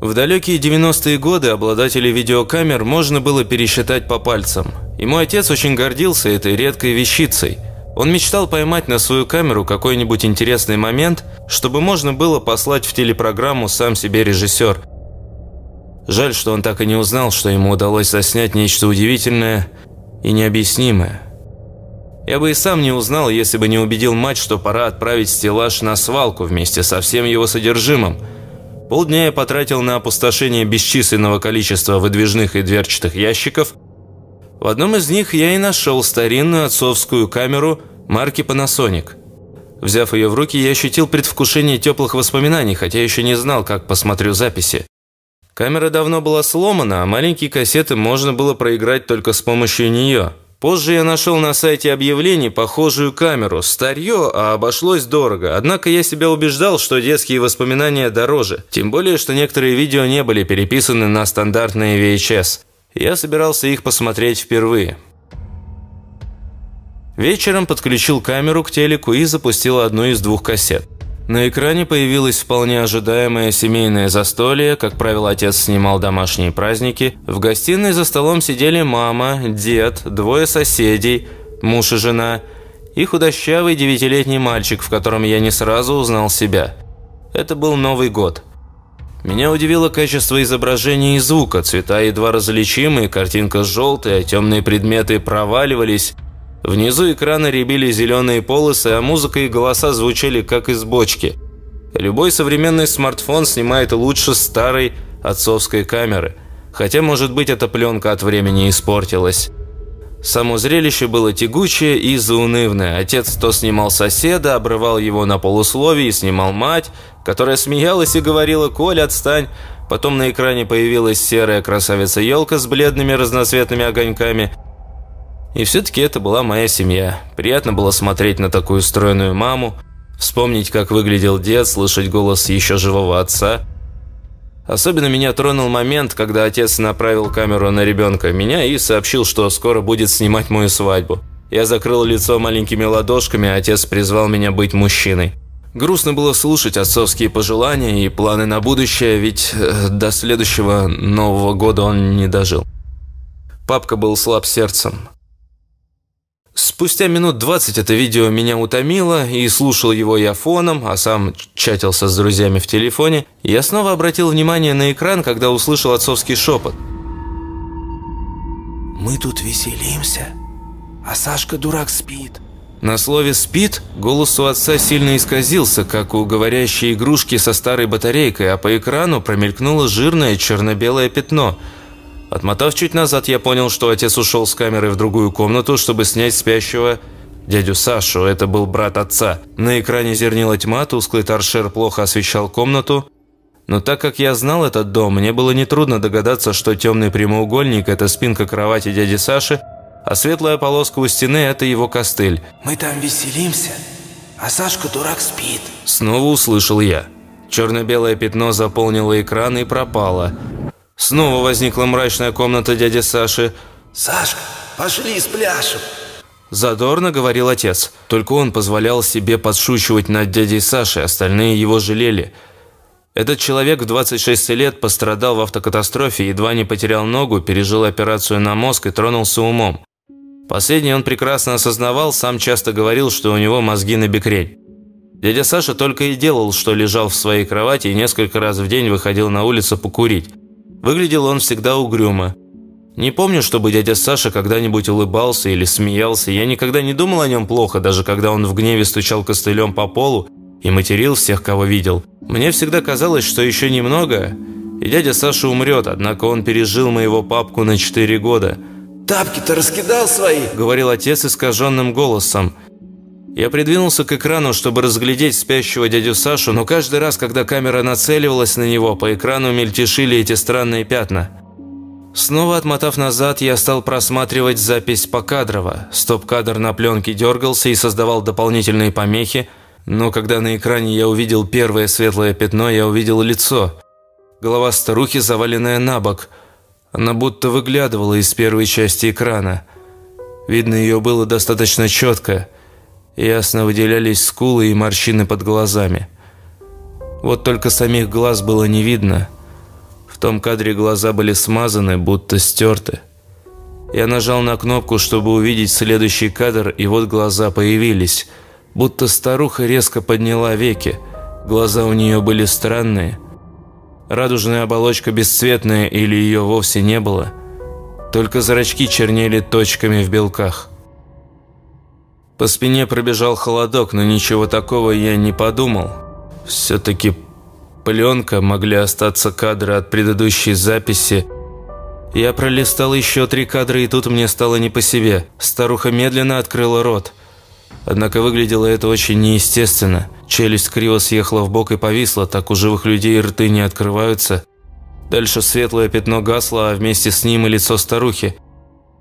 В далекие 90-е годы обладателей видеокамер можно было пересчитать по пальцам. И мой отец очень гордился этой редкой вещицей. Он мечтал поймать на свою камеру какой-нибудь интересный момент, чтобы можно было послать в телепрограмму сам себе режиссер. Жаль, что он так и не узнал, что ему удалось заснять нечто удивительное и необъяснимое. Я бы и сам не узнал, если бы не убедил мать, что пора отправить стеллаж на свалку вместе со всем его содержимым – Полдня я потратил на опустошение бесчисленного количества выдвижных и дверчатых ящиков. В одном из них я и нашел старинную отцовскую камеру марки Panasonic. Взяв ее в руки, я ощутил предвкушение теплых воспоминаний, хотя еще не знал, как посмотрю записи. Камера давно была сломана, а маленькие кассеты можно было проиграть только с помощью нее – Позже я нашел на сайте объявлений похожую камеру. Старье, а обошлось дорого. Однако я себя убеждал, что детские воспоминания дороже. Тем более, что некоторые видео не были переписаны на стандартные VHS. Я собирался их посмотреть впервые. Вечером подключил камеру к телеку и запустил одну из двух кассет. На экране появилось вполне ожидаемое семейное застолье, как правило, отец снимал домашние праздники. В гостиной за столом сидели мама, дед, двое соседей, муж и жена, и худощавый девятилетний мальчик, в котором я не сразу узнал себя. Это был Новый год. Меня удивило качество изображения и звука, цвета едва различимые, картинка желтая, темные предметы проваливались, Внизу экрана рябили зеленые полосы, а музыка и голоса звучали как из бочки. Любой современный смартфон снимает лучше старой отцовской камеры. Хотя, может быть, эта пленка от времени испортилась. Само зрелище было тягучее и заунывное. Отец то снимал соседа, обрывал его на полусловии, снимал мать, которая смеялась и говорила «Коль, отстань!». Потом на экране появилась серая красавица-елка с бледными разноцветными огоньками – и все-таки это была моя семья. Приятно было смотреть на такую стройную маму, вспомнить, как выглядел дед, слышать голос еще живого отца. Особенно меня тронул момент, когда отец направил камеру на ребенка меня и сообщил, что скоро будет снимать мою свадьбу. Я закрыл лицо маленькими ладошками, а отец призвал меня быть мужчиной. Грустно было слушать отцовские пожелания и планы на будущее, ведь э, до следующего Нового года он не дожил. Папка был слаб сердцем. Спустя минут 20 это видео меня утомило, и слушал его я фоном, а сам чатился с друзьями в телефоне. Я снова обратил внимание на экран, когда услышал отцовский шепот. «Мы тут веселимся, а Сашка дурак спит». На слове «спит» голос у отца сильно исказился, как у говорящей игрушки со старой батарейкой, а по экрану промелькнуло жирное черно-белое пятно – Отмотав чуть назад, я понял, что отец ушел с камерой в другую комнату, чтобы снять спящего дядю Сашу. Это был брат отца. На экране зернила тьма, тусклый торшер плохо освещал комнату. Но так как я знал этот дом, мне было нетрудно догадаться, что темный прямоугольник – это спинка кровати дяди Саши, а светлая полоска у стены – это его костыль. «Мы там веселимся, а Сашка дурак спит». Снова услышал я. Черно-белое пятно заполнило экран и пропало – Снова возникла мрачная комната дяди Саши. «Сашка, пошли спляшем!» Задорно говорил отец. Только он позволял себе подшучивать над дядей Сашей, остальные его жалели. Этот человек в 26 лет пострадал в автокатастрофе, едва не потерял ногу, пережил операцию на мозг и тронулся умом. Последний он прекрасно осознавал, сам часто говорил, что у него мозги на бекрень. Дядя Саша только и делал, что лежал в своей кровати и несколько раз в день выходил на улицу покурить. Выглядел он всегда угрюмо. Не помню, чтобы дядя Саша когда-нибудь улыбался или смеялся. Я никогда не думал о нем плохо, даже когда он в гневе стучал костылем по полу и материл всех, кого видел. Мне всегда казалось, что еще немного, и дядя Саша умрет, однако он пережил моего папку на 4 года. «Тапки-то раскидал свои?» – говорил отец искаженным голосом. Я придвинулся к экрану, чтобы разглядеть спящего дядю Сашу, но каждый раз, когда камера нацеливалась на него, по экрану мельтешили эти странные пятна. Снова отмотав назад, я стал просматривать запись покадрово. Стоп-кадр на пленке дергался и создавал дополнительные помехи, но когда на экране я увидел первое светлое пятно, я увидел лицо. Голова старухи, заваленная на бок. Она будто выглядывала из первой части экрана. Видно, ее было достаточно четко – Ясно выделялись скулы и морщины под глазами. Вот только самих глаз было не видно. В том кадре глаза были смазаны, будто стерты. Я нажал на кнопку, чтобы увидеть следующий кадр, и вот глаза появились. Будто старуха резко подняла веки. Глаза у нее были странные. Радужная оболочка бесцветная или ее вовсе не было. Только зрачки чернели точками в белках. По спине пробежал холодок, но ничего такого я не подумал. Все-таки пленка, могли остаться кадры от предыдущей записи. Я пролистал еще три кадра, и тут мне стало не по себе. Старуха медленно открыла рот. Однако выглядело это очень неестественно. Челюсть криво съехала в бок и повисла, так у живых людей рты не открываются. Дальше светлое пятно гасло, а вместе с ним и лицо старухи.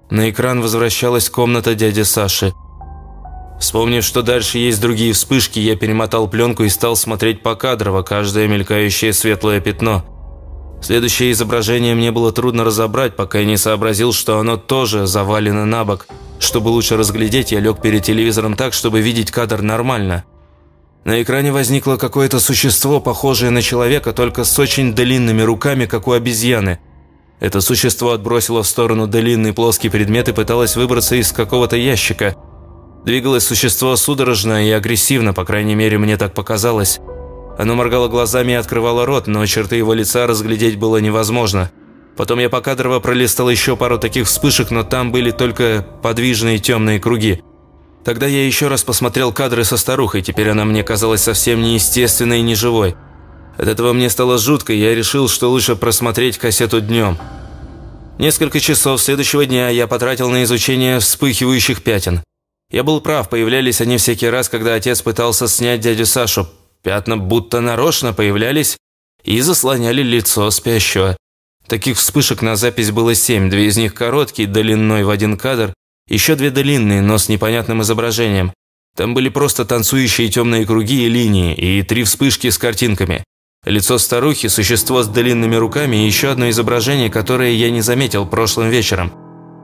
На экран возвращалась комната дяди Саши – Вспомнив, что дальше есть другие вспышки, я перемотал пленку и стал смотреть покадрово каждое мелькающее светлое пятно. Следующее изображение мне было трудно разобрать, пока я не сообразил, что оно тоже завалено на бок. Чтобы лучше разглядеть, я лег перед телевизором так, чтобы видеть кадр нормально. На экране возникло какое-то существо, похожее на человека, только с очень длинными руками, как у обезьяны. Это существо отбросило в сторону длинный плоский предмет и пыталось выбраться из какого-то ящика – Двигалось существо судорожно и агрессивно, по крайней мере, мне так показалось. Оно моргало глазами и открывало рот, но черты его лица разглядеть было невозможно. Потом я покадрово пролистал еще пару таких вспышек, но там были только подвижные темные круги. Тогда я еще раз посмотрел кадры со старухой, теперь она мне казалась совсем неестественной и неживой. От этого мне стало жутко, и я решил, что лучше просмотреть кассету днем. Несколько часов следующего дня я потратил на изучение вспыхивающих пятен. Я был прав, появлялись они всякий раз, когда отец пытался снять дядю Сашу. Пятна будто нарочно появлялись и заслоняли лицо спящего. Таких вспышек на запись было семь, две из них короткие, длинной в один кадр, еще две длинные, но с непонятным изображением. Там были просто танцующие темные круги и линии, и три вспышки с картинками. Лицо старухи, существо с длинными руками и еще одно изображение, которое я не заметил прошлым вечером.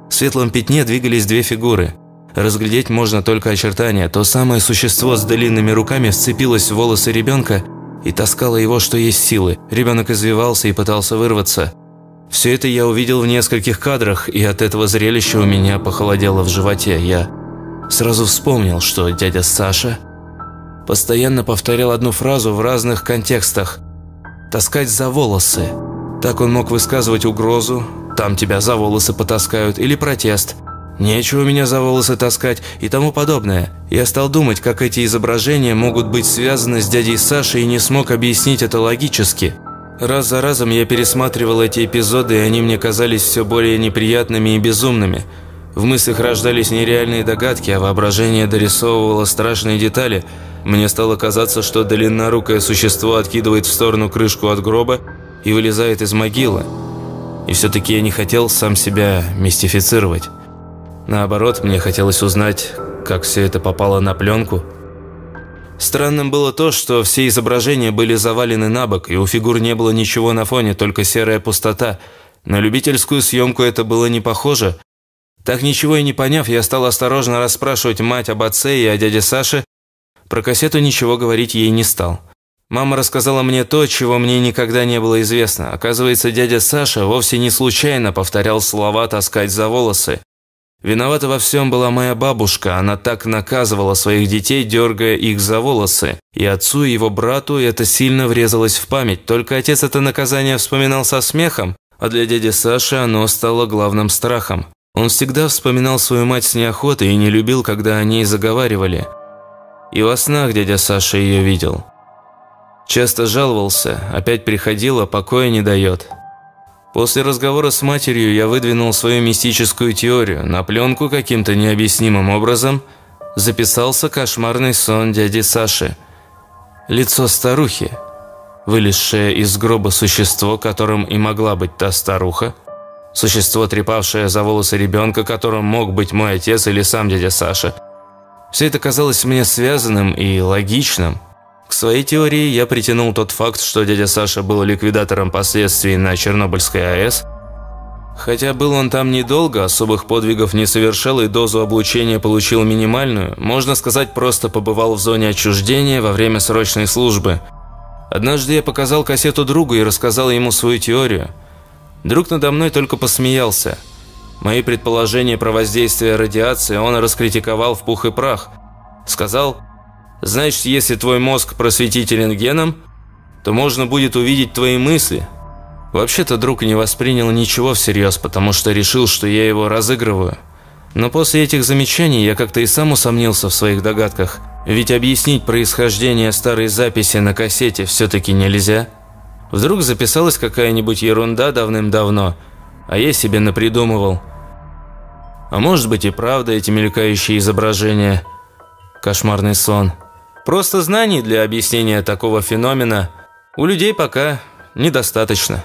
В светлом пятне двигались две фигуры. Разглядеть можно только очертания. То самое существо с длинными руками вцепилось в волосы ребенка и таскало его, что есть силы. Ребенок извивался и пытался вырваться. Все это я увидел в нескольких кадрах, и от этого зрелища у меня похолодело в животе. Я сразу вспомнил, что дядя Саша постоянно повторял одну фразу в разных контекстах. «Таскать за волосы». Так он мог высказывать угрозу, «там тебя за волосы потаскают» или протест – Нечего меня за волосы таскать и тому подобное. Я стал думать, как эти изображения могут быть связаны с дядей Сашей и не смог объяснить это логически. Раз за разом я пересматривал эти эпизоды, и они мне казались все более неприятными и безумными. В мыслях рождались нереальные догадки, а воображение дорисовывало страшные детали. Мне стало казаться, что длиннорукое существо откидывает в сторону крышку от гроба и вылезает из могилы. И все-таки я не хотел сам себя мистифицировать. Наоборот, мне хотелось узнать, как все это попало на пленку. Странным было то, что все изображения были завалены на бок, и у фигур не было ничего на фоне, только серая пустота. На любительскую съемку это было не похоже. Так ничего и не поняв, я стал осторожно расспрашивать мать об отце и о дяде Саше. Про кассету ничего говорить ей не стал. Мама рассказала мне то, чего мне никогда не было известно. Оказывается, дядя Саша вовсе не случайно повторял слова «таскать за волосы». Виновата во всем была моя бабушка, она так наказывала своих детей, дергая их за волосы. И отцу, и его брату это сильно врезалось в память, только отец это наказание вспоминал со смехом, а для дяди Саши оно стало главным страхом. Он всегда вспоминал свою мать с неохотой и не любил, когда о ней заговаривали. И во снах дядя Саша ее видел. Часто жаловался, опять приходила, покоя не дает. После разговора с матерью я выдвинул свою мистическую теорию. На пленку каким-то необъяснимым образом записался кошмарный сон дяди Саши. Лицо старухи, вылезшее из гроба существо, которым и могла быть та старуха, существо, трепавшее за волосы ребенка, которым мог быть мой отец или сам дядя Саша. Все это казалось мне связанным и логичным – к своей теории я притянул тот факт, что дядя Саша был ликвидатором последствий на Чернобыльской АЭС. Хотя был он там недолго, особых подвигов не совершал и дозу облучения получил минимальную, можно сказать, просто побывал в зоне отчуждения во время срочной службы. Однажды я показал кассету другу и рассказал ему свою теорию – Друг надо мной только посмеялся. Мои предположения про воздействие радиации он раскритиковал в пух и прах. Сказал, значит, если твой мозг просветить рентгеном, то можно будет увидеть твои мысли. Вообще-то друг не воспринял ничего всерьез, потому что решил, что я его разыгрываю. Но после этих замечаний я как-то и сам усомнился в своих догадках. Ведь объяснить происхождение старой записи на кассете все-таки нельзя. Вдруг записалась какая-нибудь ерунда давным-давно, а я себе напридумывал. А может быть и правда эти мелькающие изображения. Кошмарный сон. Просто знаний для объяснения такого феномена у людей пока недостаточно.